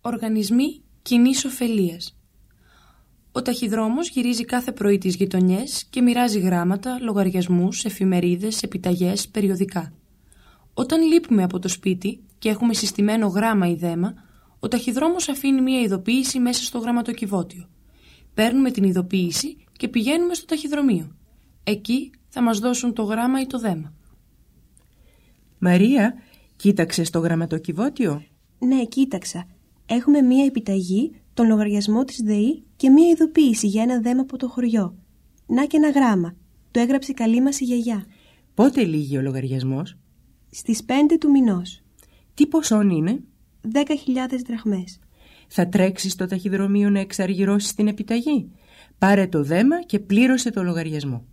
Οργανισμοί κοινής ωφελίας. Ο ταχυδρόμος γυρίζει κάθε πρωί τις γειτονιές και μοιράζει γράμματα, λογαριασμούς, εφημερίδες, επιταγές, περιοδικά. Όταν λείπουμε από το σπίτι και έχουμε συστημένο γράμμα ή δέμα, ο ταχυδρόμος αφήνει μία ειδοποίηση μέσα στο γραμματοκιβώτιο. Παίρνουμε την ειδοποίηση και πηγαίνουμε στο ταχυδρομείο. Εκεί θα μας δώσουν το γράμμα ή το δέμα. Μαρία, κοίταξες το γραμματοκιβώτιο; Ναι, κοίταξα. Έχουμε μία επιταγή, τον λογαριασμό της ΔΕΗ και μία ειδοποίηση για ένα δέμα από το χωριό. Να και ένα γράμμα. Το έγραψε καλή μας η γιαγιά. Πότε λύγει ο λογαριασμός; Στις 5 του μηνός. Τι ποσόν είναι; 10.000 δραχμές. Θα τρέξεις στο ταχυδρομείο να εξαργυρώσεις την επιταγή; Πάρε το δέμα και πλήρωσε το λογαριασμό.